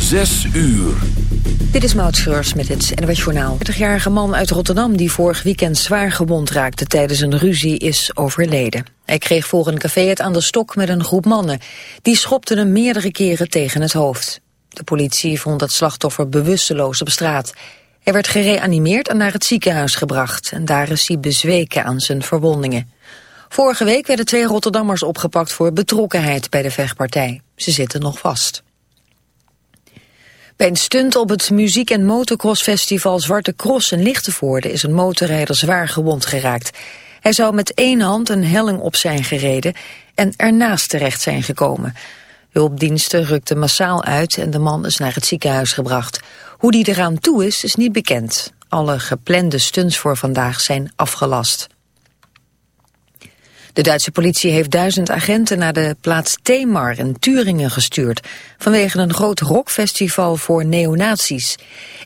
Zes uur. Dit is Maud Schreurs met het NWS Journaal. De 30-jarige man uit Rotterdam die vorig weekend zwaar gewond raakte tijdens een ruzie is overleden. Hij kreeg voor een café het aan de stok met een groep mannen. Die schopten hem meerdere keren tegen het hoofd. De politie vond het slachtoffer bewusteloos op straat. Hij werd gereanimeerd en naar het ziekenhuis gebracht. En daar is hij bezweken aan zijn verwondingen. Vorige week werden twee Rotterdammers opgepakt voor betrokkenheid bij de vechtpartij. Ze zitten nog vast. Bij een stunt op het muziek- en motocrossfestival Zwarte Cross in Lichtenvoorde is een motorrijder zwaar gewond geraakt. Hij zou met één hand een helling op zijn gereden en ernaast terecht zijn gekomen. Hulpdiensten rukten massaal uit en de man is naar het ziekenhuis gebracht. Hoe die eraan toe is, is niet bekend. Alle geplande stunts voor vandaag zijn afgelast. De Duitse politie heeft duizend agenten naar de plaats Temar in Turingen gestuurd... vanwege een groot rockfestival voor neonazies.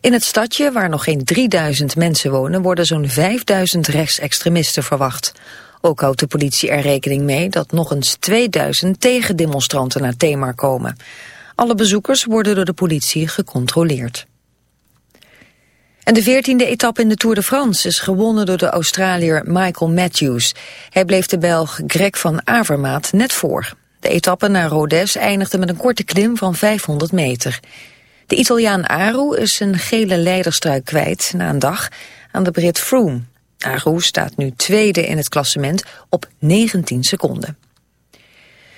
In het stadje, waar nog geen 3000 mensen wonen... worden zo'n 5000 rechtsextremisten verwacht. Ook houdt de politie er rekening mee dat nog eens 2000 tegendemonstranten naar Temar komen. Alle bezoekers worden door de politie gecontroleerd. En de veertiende etappe in de Tour de France is gewonnen door de Australiër Michael Matthews. Hij bleef de Belg Greg van Avermaat net voor. De etappe naar Rodez eindigde met een korte klim van 500 meter. De Italiaan Aru is een gele leiderstruik kwijt na een dag aan de Brit Froome. Aru staat nu tweede in het klassement op 19 seconden.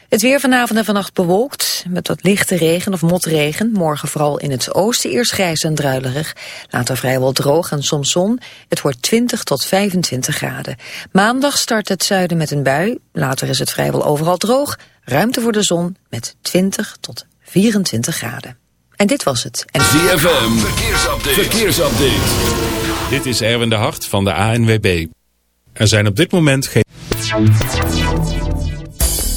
Het weer vanavond en vannacht bewolkt, met wat lichte regen of motregen. Morgen vooral in het oosten eerst grijs en druilerig. Later vrijwel droog en soms zon. Het wordt 20 tot 25 graden. Maandag start het zuiden met een bui. Later is het vrijwel overal droog. Ruimte voor de zon met 20 tot 24 graden. En dit was het. En... ZFM, verkeersupdate. verkeersupdate. Dit is Erwin de Hart van de ANWB. Er zijn op dit moment geen...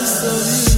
mystery.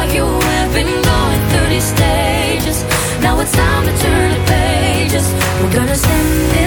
Turn the pages. We're gonna stand in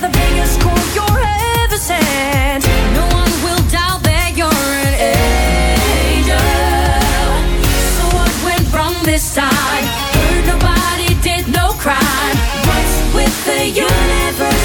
the biggest score you're ever sent. No one will doubt that you're an angel. So what went wrong this time? Heard nobody did no crime. What's with the universe?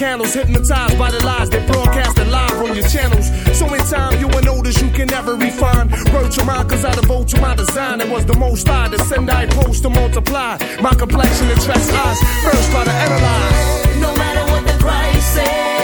Candles. Hypnotized by the lies they broadcasted live on your channels. So in time, you will notice you can never refine. Wrote your mind, cause I devote to my design. It was the most I to send, I post to multiply. My complexion attracts eyes. First, try to analyze. No matter what the price is,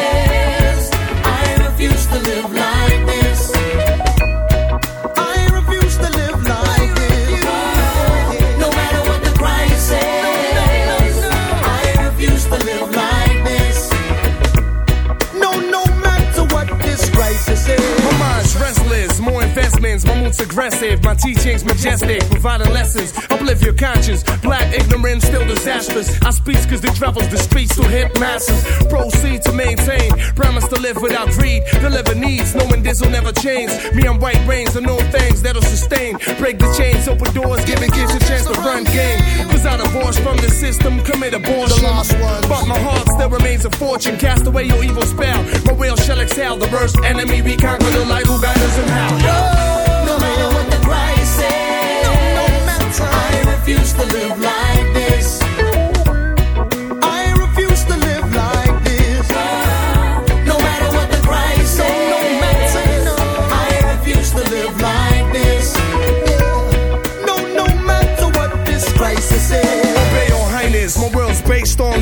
aggressive, my teachings majestic, providing lessons, uplift your conscience. Black ignorance still disastrous. I speak cause the travels the streets to hit masses. Proceed to maintain, promise to live without greed, deliver needs, knowing this will never change. Me, I'm white brains, are know things that'll sustain. Break the chains, open doors, giving kids a chance to run game. Cause I divorced from the system, commit abortion. The lost ones. But my heart still remains a fortune. Cast away your evil spell. My will shall exhale. The worst enemy we conquer the light who guide us in how. No matter what the price is, I refuse to live like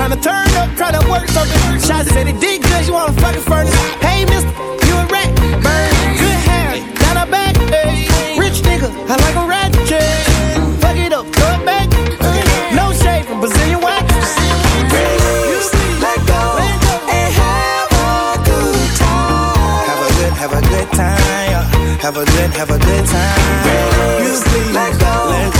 Tryna turn up, tryna work something. Shots said he did good, you want a fucking furnace. Hey, mister, you a rat. Bird, good hair, got a back. Hey. Rich nigga, I like a rat. Yeah. Fuck it up, throw it back. No shade from Brazilian wax. Let go and have a good time. Have a good, have a good time. Yeah. Have a good, have a good time. You sleep, let go. Let go.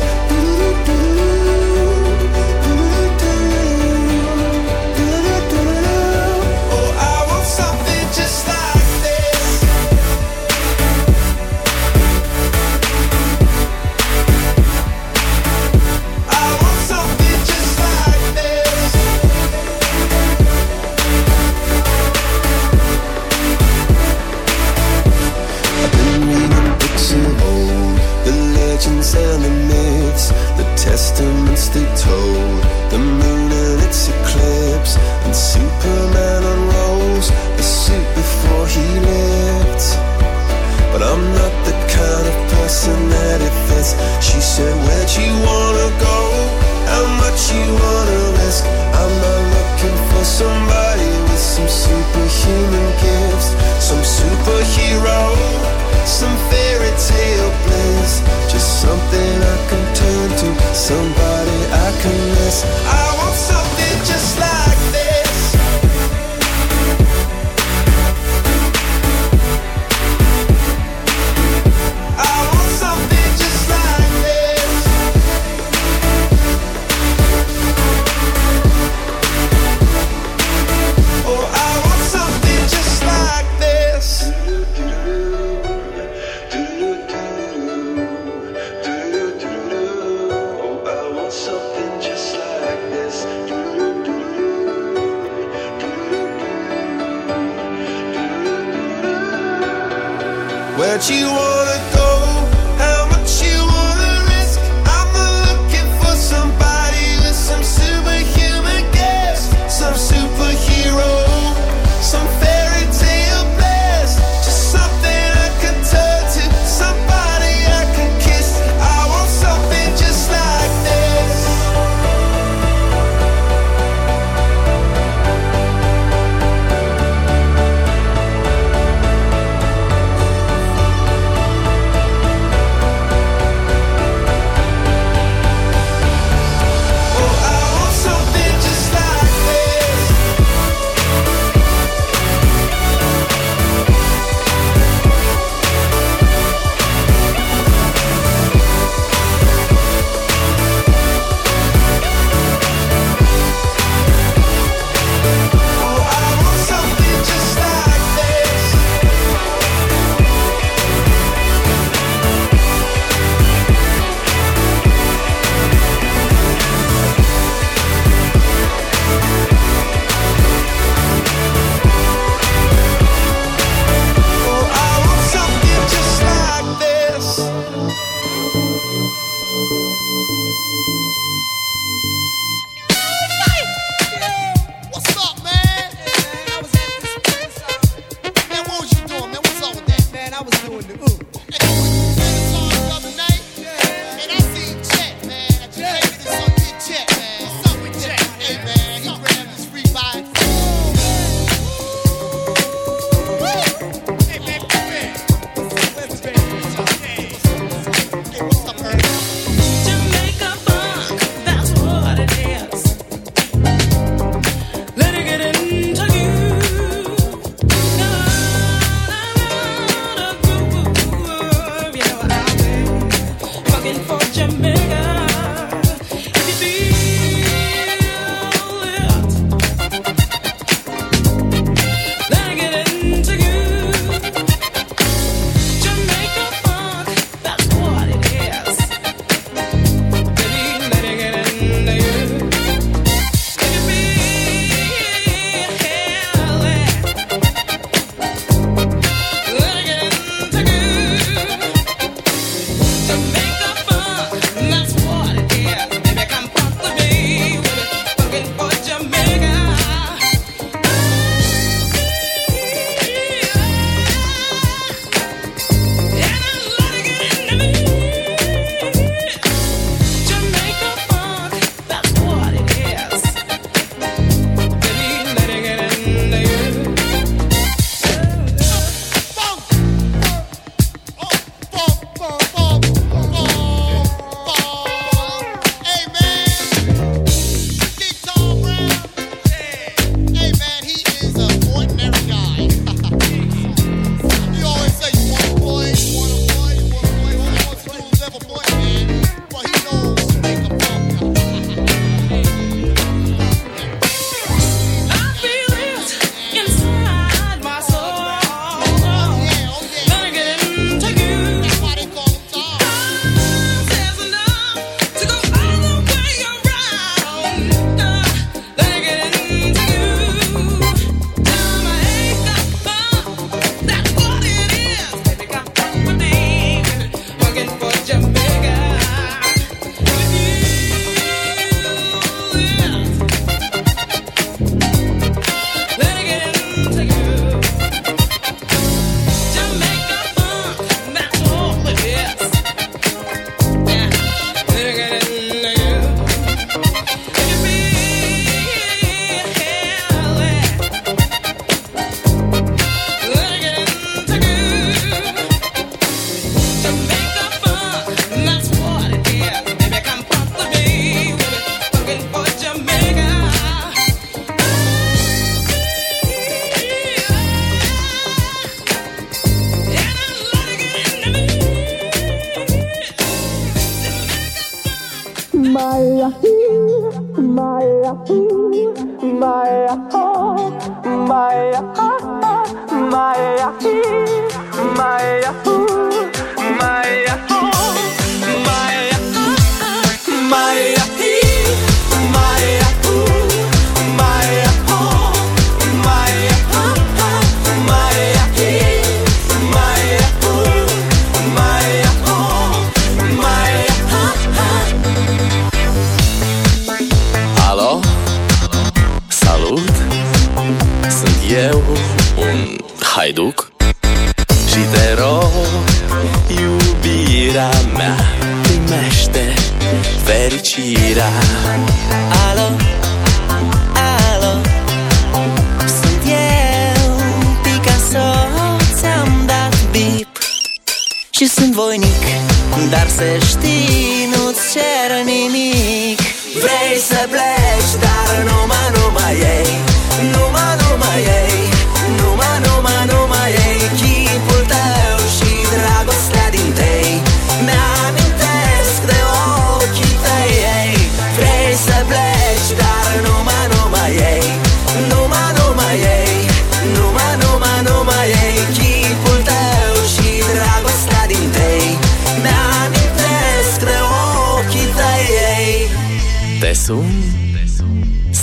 past.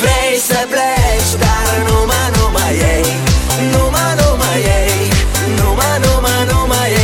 Vrei să pleci, dar nu mă, mai ei Nu mă, mai ei Nu mă, nu mai ei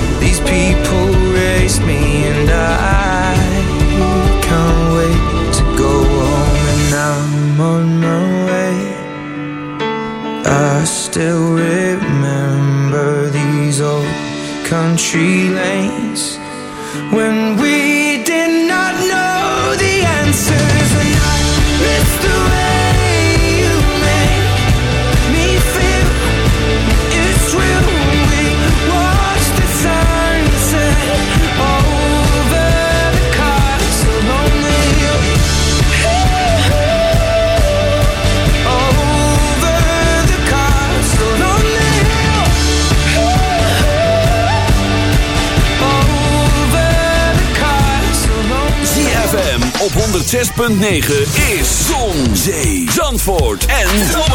106.9 is Zon, Zee, Zandvoort en Zomerhits.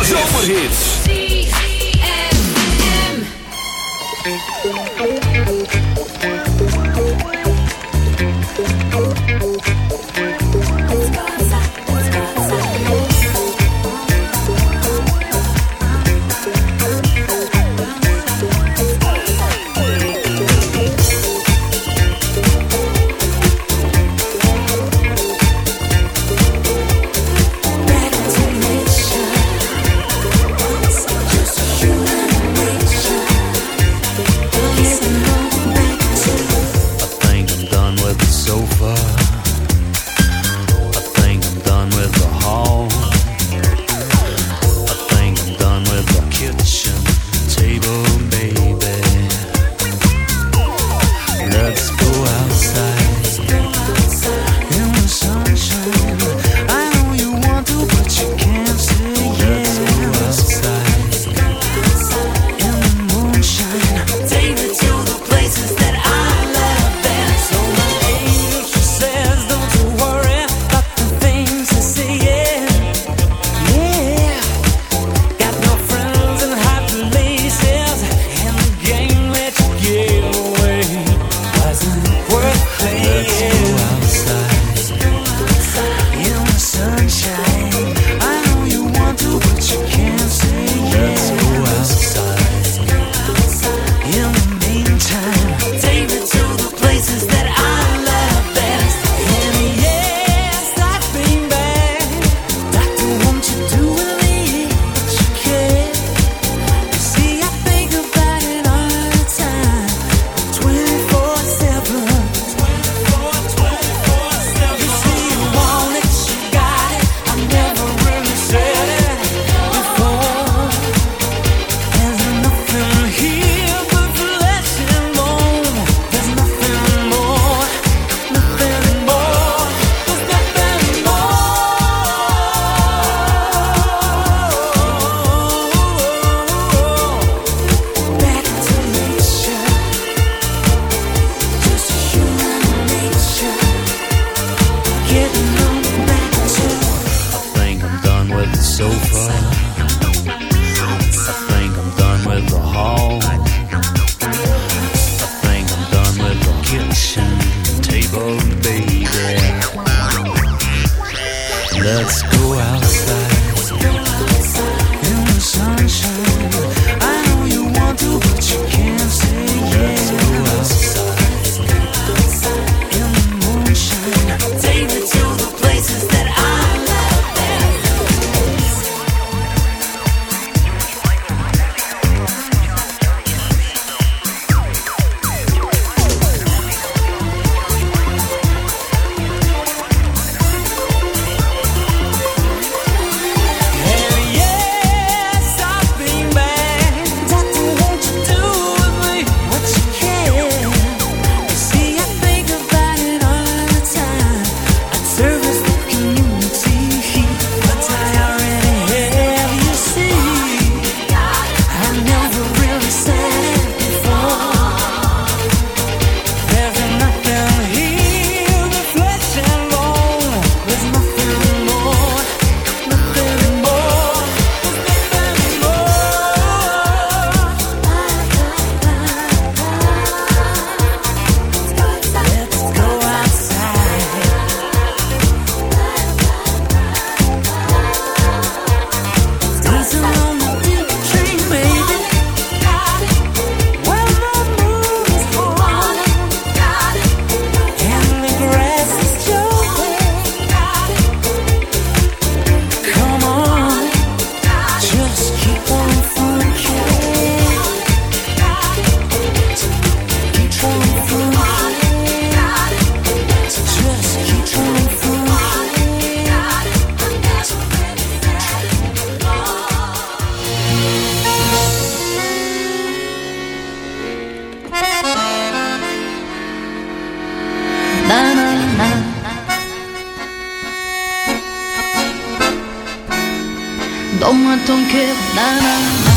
Donne-moi ton cœur, nanana